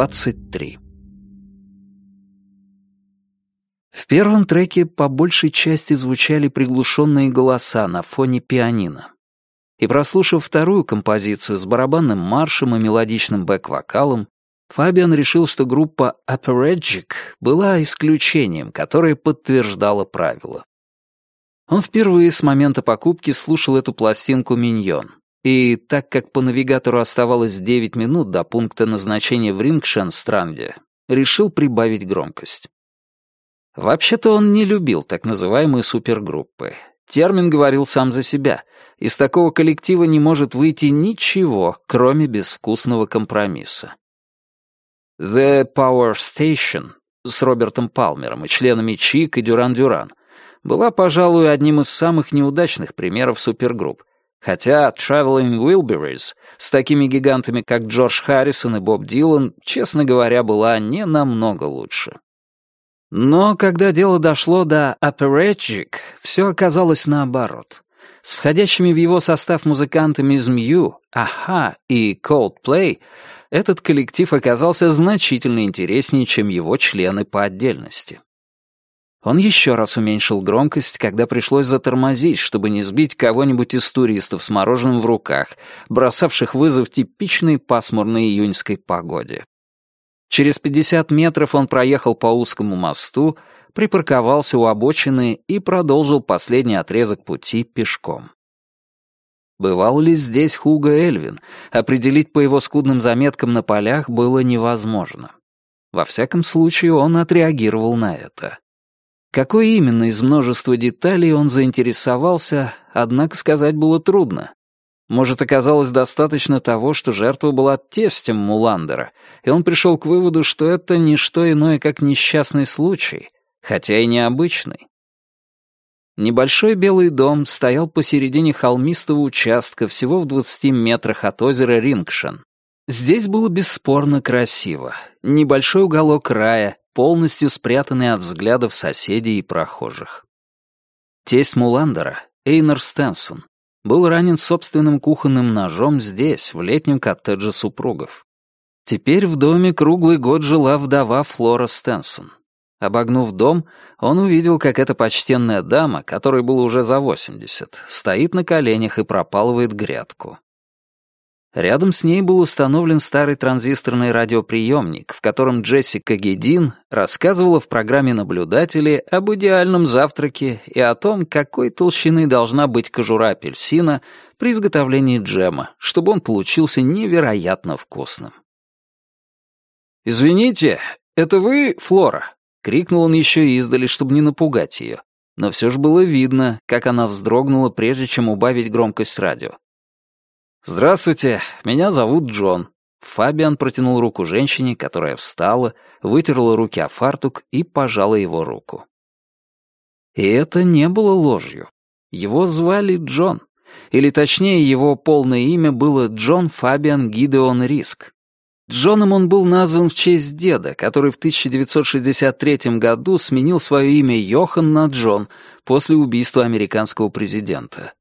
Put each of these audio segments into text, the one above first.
23. В первом треке по большей части звучали приглушенные голоса на фоне пианино. И прослушав вторую композицию с барабанным маршем и мелодичным бэк-вокалом, Фабиан решил, что группа Apparegic была исключением, которое подтверждало правило. Он впервые с момента покупки слушал эту пластинку «Миньон». И так как по навигатору оставалось 9 минут до пункта назначения в Рингшенстранде, решил прибавить громкость. Вообще-то он не любил так называемые супергруппы. Термин говорил сам за себя. Из такого коллектива не может выйти ничего, кроме безвкусного компромисса. The Power Station с Робертом Палмером и членами Чик и Дюран-Дюран была, пожалуй, одним из самых неудачных примеров супергрупп, хотя Traveling Wilburys с такими гигантами, как Джордж Харрисон и Боб Дилан, честно говоря, была не намного лучше. Но когда дело дошло до Apparatchik, все оказалось наоборот. С входящими в его состав музыкантами из Мью, Аха и Coldplay этот коллектив оказался значительно интереснее, чем его члены по отдельности. Он еще раз уменьшил громкость, когда пришлось затормозить, чтобы не сбить кого-нибудь из туристов с мороженым в руках, бросавших вызов типичной пасмурной июньской погоде. Через 50 метров он проехал по узкому мосту, припарковался у обочины и продолжил последний отрезок пути пешком. Бывал ли здесь Хуго Эльвин, определить по его скудным заметкам на полях было невозможно. Во всяком случае, он отреагировал на это. Какой именно из множества деталей он заинтересовался, однако сказать было трудно. Может, оказалось достаточно того, что жертва была тестем Муландера, и он пришел к выводу, что это не что иное, как несчастный случай, хотя и необычный. Небольшой белый дом стоял посередине холмистого участка всего в 20 метрах от озера Рингшен. Здесь было бесспорно красиво. Небольшой уголок рая, полностью спрятанный от взглядов соседей и прохожих. Тесть Муландера, Эйнер Стенсон, был ранен собственным кухонным ножом здесь, в летнем коттедже супругов. Теперь в доме круглый год жила вдова Флора Стенсон. Обогнув дом, он увидел, как эта почтенная дама, которой было уже за 80, стоит на коленях и пропалывает грядку. Рядом с ней был установлен старый транзисторный радиоприемник, в котором Джессика Гедин рассказывала в программе наблюдатели об идеальном завтраке и о том, какой толщины должна быть кожура апельсина при изготовлении джема, чтобы он получился невероятно вкусным. «Извините, это вы, Флора?» — крикнул он еще издали, чтобы не напугать ее. Но все же было видно, как она вздрогнула, прежде чем убавить громкость радио. «Здравствуйте, меня зовут Джон». Фабиан протянул руку женщине, которая встала, вытерла руки о фартук и пожала его руку. И это не было ложью. Его звали Джон. Или точнее, его полное имя было Джон Фабиан Гидеон Риск. Джоном он был назван в честь деда, который в 1963 году сменил свое имя Йохан на Джон после убийства американского президента.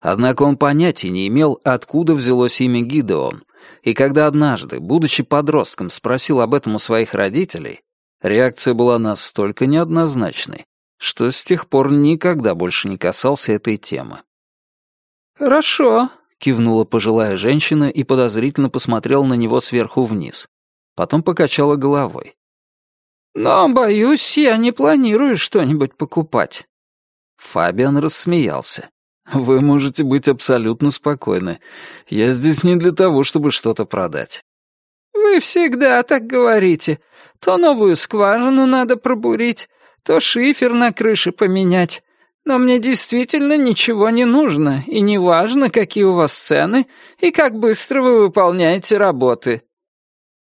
Однако он понятия не имел, откуда взялось имя Гидеон, и когда однажды, будучи подростком, спросил об этом у своих родителей, реакция была настолько неоднозначной, что с тех пор никогда больше не касался этой темы. «Хорошо», — кивнула пожилая женщина и подозрительно посмотрела на него сверху вниз. Потом покачала головой. «Но, боюсь, я не планирую что-нибудь покупать». Фабиан рассмеялся. Вы можете быть абсолютно спокойны. Я здесь не для того, чтобы что-то продать». «Вы всегда так говорите. То новую скважину надо пробурить, то шифер на крыше поменять. Но мне действительно ничего не нужно, и не важно, какие у вас цены и как быстро вы выполняете работы».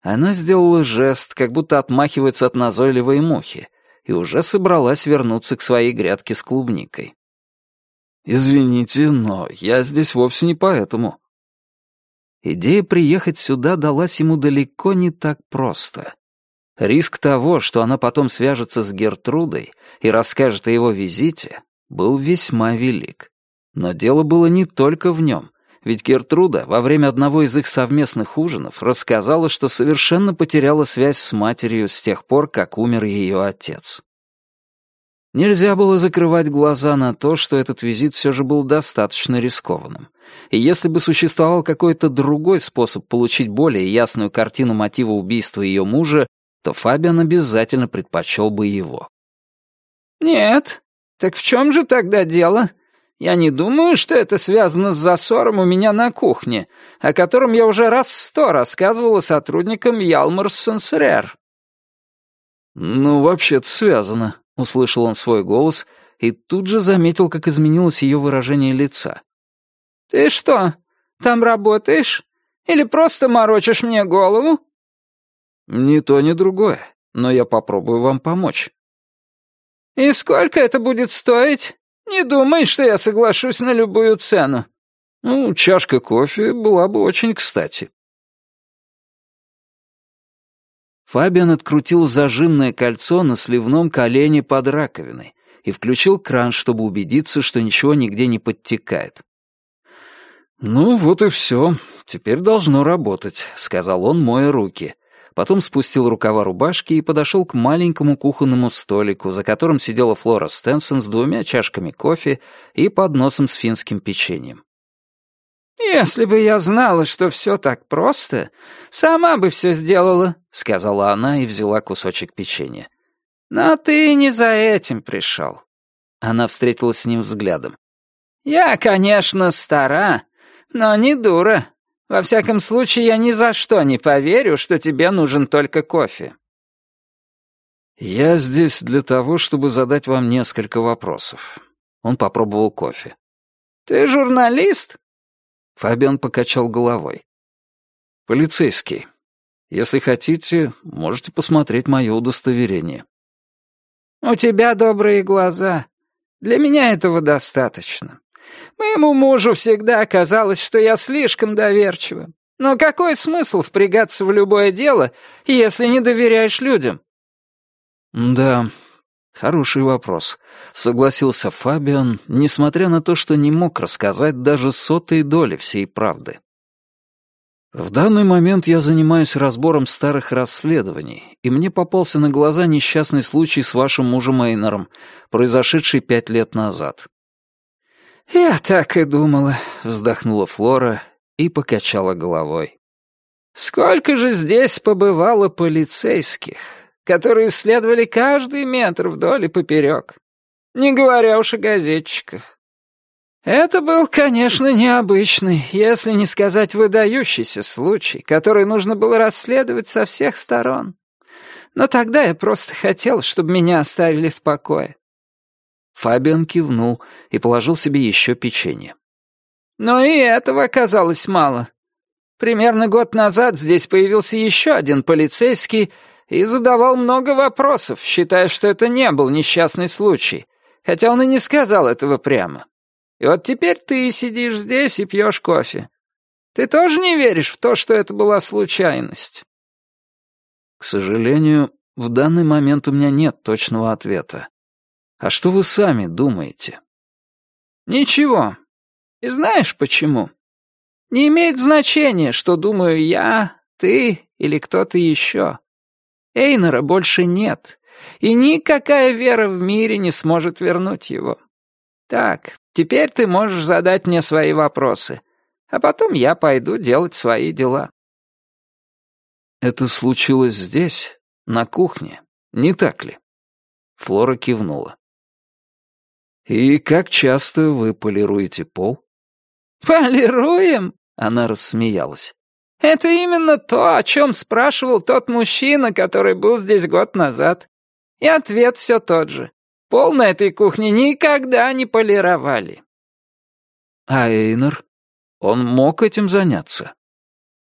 Она сделала жест, как будто отмахивается от назойливой мухи, и уже собралась вернуться к своей грядке с клубникой. «Извините, но я здесь вовсе не поэтому». Идея приехать сюда далась ему далеко не так просто. Риск того, что она потом свяжется с Гертрудой и расскажет о его визите, был весьма велик. Но дело было не только в нем, Ведь Гертруда во время одного из их совместных ужинов рассказала, что совершенно потеряла связь с матерью с тех пор, как умер ее отец. Нельзя было закрывать глаза на то, что этот визит все же был достаточно рискованным. И если бы существовал какой-то другой способ получить более ясную картину мотива убийства ее мужа, то Фабиан обязательно предпочел бы его. «Нет, так в чем же тогда дело?» Я не думаю, что это связано с засором у меня на кухне, о котором я уже раз сто рассказывала сотрудникам Ялмарс Сенсерер. «Ну, вообще-то связано», — услышал он свой голос и тут же заметил, как изменилось ее выражение лица. «Ты что, там работаешь? Или просто морочишь мне голову?» «Ни то, ни другое, но я попробую вам помочь». «И сколько это будет стоить?» «Не думай, что я соглашусь на любую цену». «Ну, чашка кофе была бы очень кстати». Фабиан открутил зажимное кольцо на сливном колене под раковиной и включил кран, чтобы убедиться, что ничего нигде не подтекает. «Ну, вот и все. Теперь должно работать», — сказал он, моя руки потом спустил рукава рубашки и подошел к маленькому кухонному столику, за которым сидела Флора Стенсон с двумя чашками кофе и подносом с финским печеньем. «Если бы я знала, что все так просто, сама бы все сделала», — сказала она и взяла кусочек печенья. «Но ты не за этим пришел». Она встретилась с ним взглядом. «Я, конечно, стара, но не дура. Во всяком случае, я ни за что не поверю, что тебе нужен только кофе». «Я здесь для того, чтобы задать вам несколько вопросов». Он попробовал кофе. «Ты журналист?» Фабиан покачал головой. «Полицейский. Если хотите, можете посмотреть мое удостоверение». «У тебя добрые глаза. Для меня этого достаточно. Моему мужу всегда казалось, что я слишком доверчива. Но какой смысл впрягаться в любое дело, если не доверяешь людям? Да, хороший вопрос, согласился Фабиан, несмотря на то, что не мог рассказать даже сотой доли всей правды. В данный момент я занимаюсь разбором старых расследований, и мне попался на глаза несчастный случай с вашим мужем Эйнером, произошедший пять лет назад. «Я так и думала», — вздохнула Флора и покачала головой. «Сколько же здесь побывало полицейских, которые исследовали каждый метр вдоль и поперек, не говоря уж о газетчиках. Это был, конечно, необычный, если не сказать выдающийся случай, который нужно было расследовать со всех сторон. Но тогда я просто хотел, чтобы меня оставили в покое. Фабиан кивнул и положил себе еще печенье. Но и этого оказалось мало. Примерно год назад здесь появился еще один полицейский и задавал много вопросов, считая, что это не был несчастный случай, хотя он и не сказал этого прямо. И вот теперь ты сидишь здесь и пьешь кофе. Ты тоже не веришь в то, что это была случайность? К сожалению, в данный момент у меня нет точного ответа. А что вы сами думаете? Ничего. И знаешь почему? Не имеет значения, что думаю я, ты или кто-то еще. Эйнера больше нет, и никакая вера в мире не сможет вернуть его. Так, теперь ты можешь задать мне свои вопросы, а потом я пойду делать свои дела. Это случилось здесь, на кухне, не так ли? Флора кивнула. «И как часто вы полируете пол?» «Полируем?» — она рассмеялась. «Это именно то, о чем спрашивал тот мужчина, который был здесь год назад. И ответ все тот же. Пол на этой кухне никогда не полировали». «А Эйнер? Он мог этим заняться?»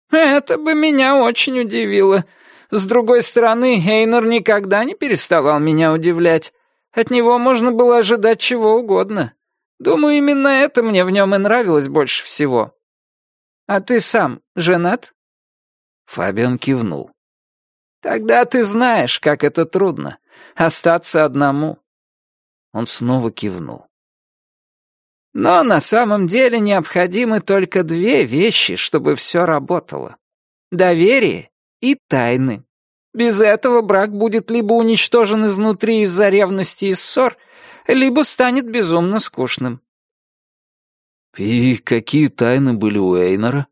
«Это бы меня очень удивило. С другой стороны, Эйнер никогда не переставал меня удивлять. От него можно было ожидать чего угодно. Думаю, именно это мне в нем и нравилось больше всего. А ты сам женат?» Фабиан кивнул. «Тогда ты знаешь, как это трудно — остаться одному». Он снова кивнул. Но на самом деле необходимы только две вещи, чтобы все работало. Доверие и тайны. Без этого брак будет либо уничтожен изнутри из-за ревности и ссор, либо станет безумно скучным. «И какие тайны были у Эйнора?»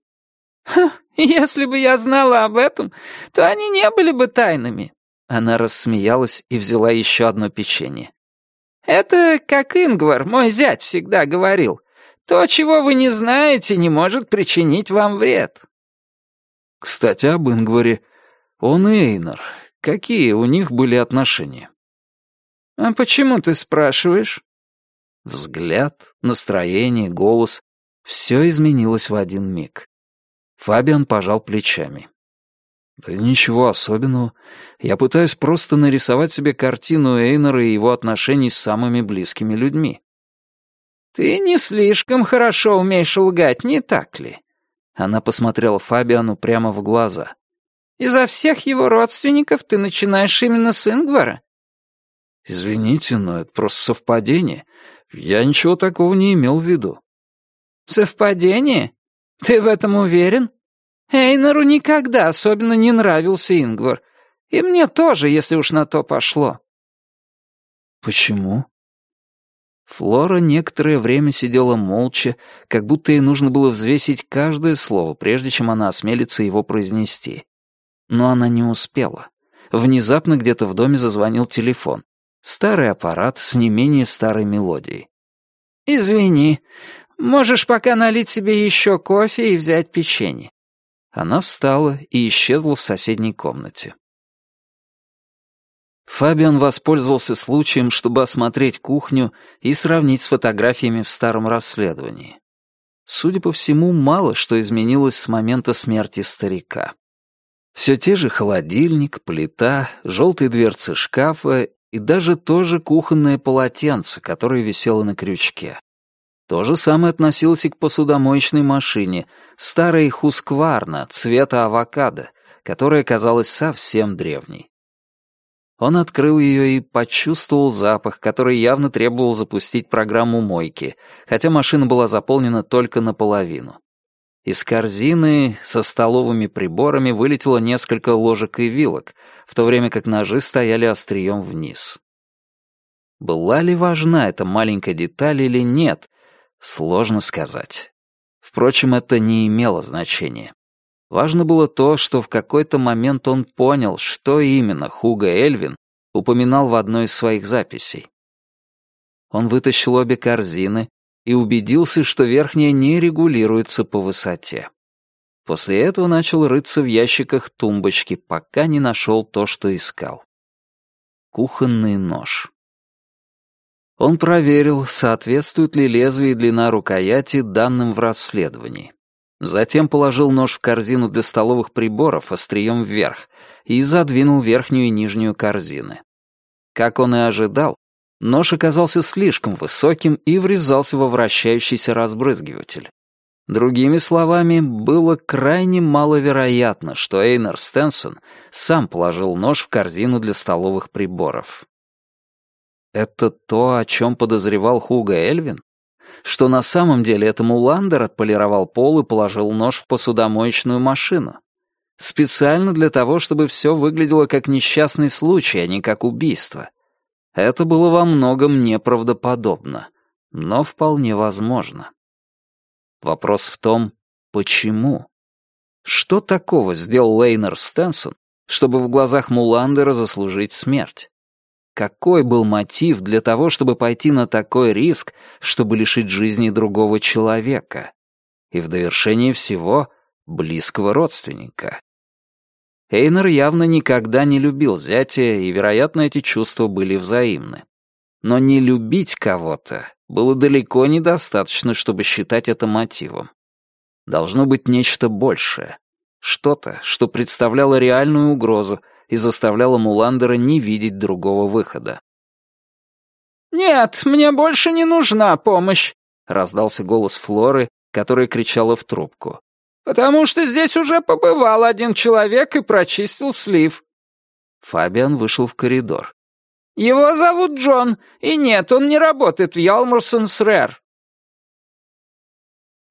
Ха, если бы я знала об этом, то они не были бы тайнами. Она рассмеялась и взяла еще одно печенье. Это как Ингвар, мой зять, всегда говорил. То, чего вы не знаете, не может причинить вам вред. Кстати, об Ингваре. Он и Эйнар. Какие у них были отношения? А почему ты спрашиваешь? Взгляд, настроение, голос — все изменилось в один миг. Фабиан пожал плечами. «Да ничего особенного. Я пытаюсь просто нарисовать себе картину Эйнера и его отношений с самыми близкими людьми». «Ты не слишком хорошо умеешь лгать, не так ли?» Она посмотрела Фабиану прямо в глаза. «Изо всех его родственников ты начинаешь именно с Ингвара?» «Извините, но это просто совпадение. Я ничего такого не имел в виду». «Совпадение? Ты в этом уверен?» Эйнару никогда особенно не нравился Ингвар. И мне тоже, если уж на то пошло. Почему? Флора некоторое время сидела молча, как будто ей нужно было взвесить каждое слово, прежде чем она осмелится его произнести. Но она не успела. Внезапно где-то в доме зазвонил телефон. Старый аппарат с не менее старой мелодией. «Извини, можешь пока налить себе еще кофе и взять печенье. Она встала и исчезла в соседней комнате. Фабиан воспользовался случаем, чтобы осмотреть кухню и сравнить с фотографиями в старом расследовании. Судя по всему, мало что изменилось с момента смерти старика. Все те же холодильник, плита, желтые дверцы шкафа и даже то же кухонное полотенце, которое висело на крючке. То же самое относилось и к посудомоечной машине, старой Хускварна цвета авокадо, которая казалась совсем древней. Он открыл ее и почувствовал запах, который явно требовал запустить программу мойки, хотя машина была заполнена только наполовину. Из корзины со столовыми приборами вылетело несколько ложек и вилок, в то время как ножи стояли острием вниз. Была ли важна эта маленькая деталь или нет, Сложно сказать. Впрочем, это не имело значения. Важно было то, что в какой-то момент он понял, что именно Хуга Эльвин упоминал в одной из своих записей. Он вытащил обе корзины и убедился, что верхняя не регулируется по высоте. После этого начал рыться в ящиках тумбочки, пока не нашел то, что искал. Кухонный нож. Он проверил, соответствует ли лезвие и длина рукояти данным в расследовании. Затем положил нож в корзину для столовых приборов острием вверх и задвинул верхнюю и нижнюю корзины. Как он и ожидал, нож оказался слишком высоким и врезался во вращающийся разбрызгиватель. Другими словами, было крайне маловероятно, что Эйнер Стенсон сам положил нож в корзину для столовых приборов. Это то, о чем подозревал Хуга Эльвин? Что на самом деле это Муландер отполировал пол и положил нож в посудомоечную машину? Специально для того, чтобы все выглядело как несчастный случай, а не как убийство. Это было во многом неправдоподобно, но вполне возможно. Вопрос в том, почему? Что такого сделал Лейнер Стенсон, чтобы в глазах Муландера заслужить смерть? Какой был мотив для того, чтобы пойти на такой риск, чтобы лишить жизни другого человека? И в довершение всего — близкого родственника. Эйнер явно никогда не любил зятя, и, вероятно, эти чувства были взаимны. Но не любить кого-то было далеко недостаточно, чтобы считать это мотивом. Должно быть нечто большее. Что-то, что представляло реальную угрозу, и заставляла Муландера не видеть другого выхода. «Нет, мне больше не нужна помощь», — раздался голос Флоры, которая кричала в трубку. «Потому что здесь уже побывал один человек и прочистил слив». Фабиан вышел в коридор. «Его зовут Джон, и нет, он не работает в Ялмурсонс Рэр».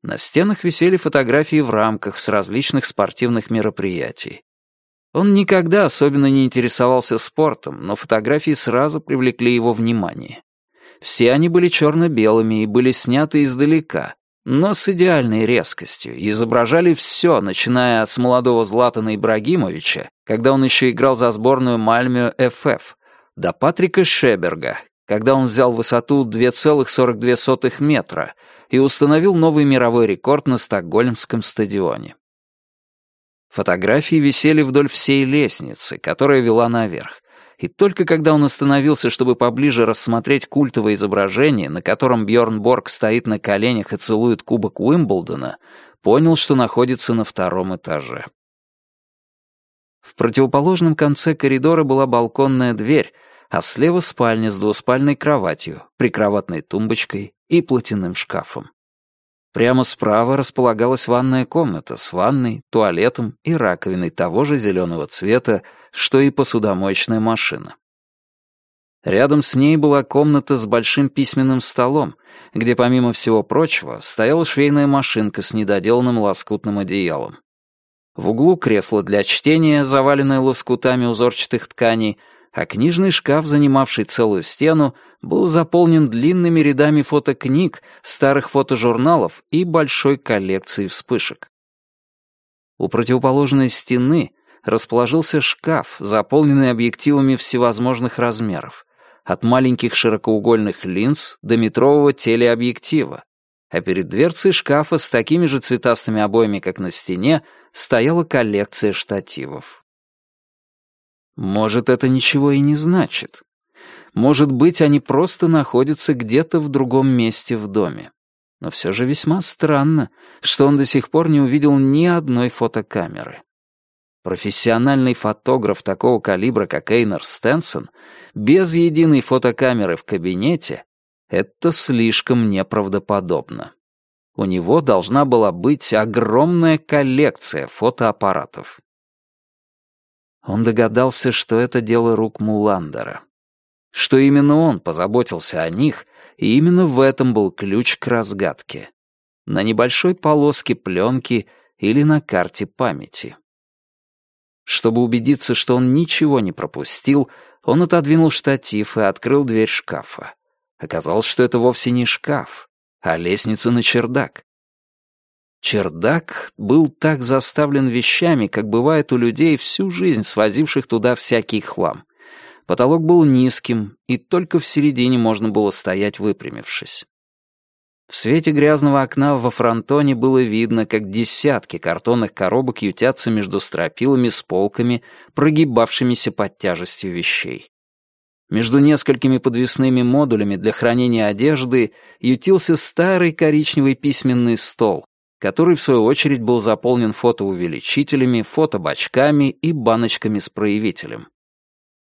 На стенах висели фотографии в рамках с различных спортивных мероприятий. Он никогда особенно не интересовался спортом, но фотографии сразу привлекли его внимание. Все они были черно-белыми и были сняты издалека, но с идеальной резкостью, изображали все, начиная от молодого Златана Ибрагимовича, когда он еще играл за сборную Мальмио ФФ, до Патрика Шеберга, когда он взял высоту 2,42 метра и установил новый мировой рекорд на Стокгольмском стадионе. Фотографии висели вдоль всей лестницы, которая вела наверх, и только когда он остановился, чтобы поближе рассмотреть культовое изображение, на котором Бьорн Борг стоит на коленях и целует кубок Уимблдона, понял, что находится на втором этаже. В противоположном конце коридора была балконная дверь, а слева спальня с двуспальной кроватью, прикроватной тумбочкой и платяным шкафом. Прямо справа располагалась ванная комната с ванной, туалетом и раковиной того же зеленого цвета, что и посудомоечная машина. Рядом с ней была комната с большим письменным столом, где, помимо всего прочего, стояла швейная машинка с недоделанным лоскутным одеялом. В углу кресло для чтения, заваленное лоскутами узорчатых тканей, а книжный шкаф, занимавший целую стену, был заполнен длинными рядами фотокниг, старых фотожурналов и большой коллекцией вспышек. У противоположной стены расположился шкаф, заполненный объективами всевозможных размеров, от маленьких широкоугольных линз до метрового телеобъектива, а перед дверцей шкафа с такими же цветастыми обоями, как на стене, стояла коллекция штативов. Может, это ничего и не значит. Может быть, они просто находятся где-то в другом месте в доме. Но все же весьма странно, что он до сих пор не увидел ни одной фотокамеры. Профессиональный фотограф такого калибра, как Эйнер Стенсон, без единой фотокамеры в кабинете — это слишком неправдоподобно. У него должна была быть огромная коллекция фотоаппаратов. Он догадался, что это дело рук Муландера. Что именно он позаботился о них, и именно в этом был ключ к разгадке. На небольшой полоске пленки или на карте памяти. Чтобы убедиться, что он ничего не пропустил, он отодвинул штатив и открыл дверь шкафа. Оказалось, что это вовсе не шкаф, а лестница на чердак. Чердак был так заставлен вещами, как бывает у людей, всю жизнь свозивших туда всякий хлам. Потолок был низким, и только в середине можно было стоять выпрямившись. В свете грязного окна во фронтоне было видно, как десятки картонных коробок ютятся между стропилами с полками, прогибавшимися под тяжестью вещей. Между несколькими подвесными модулями для хранения одежды ютился старый коричневый письменный стол, который, в свою очередь, был заполнен фотоувеличителями, фотобачками и баночками с проявителем.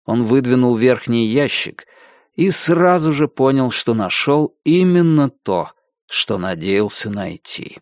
Он выдвинул верхний ящик и сразу же понял, что нашел именно то, что надеялся найти.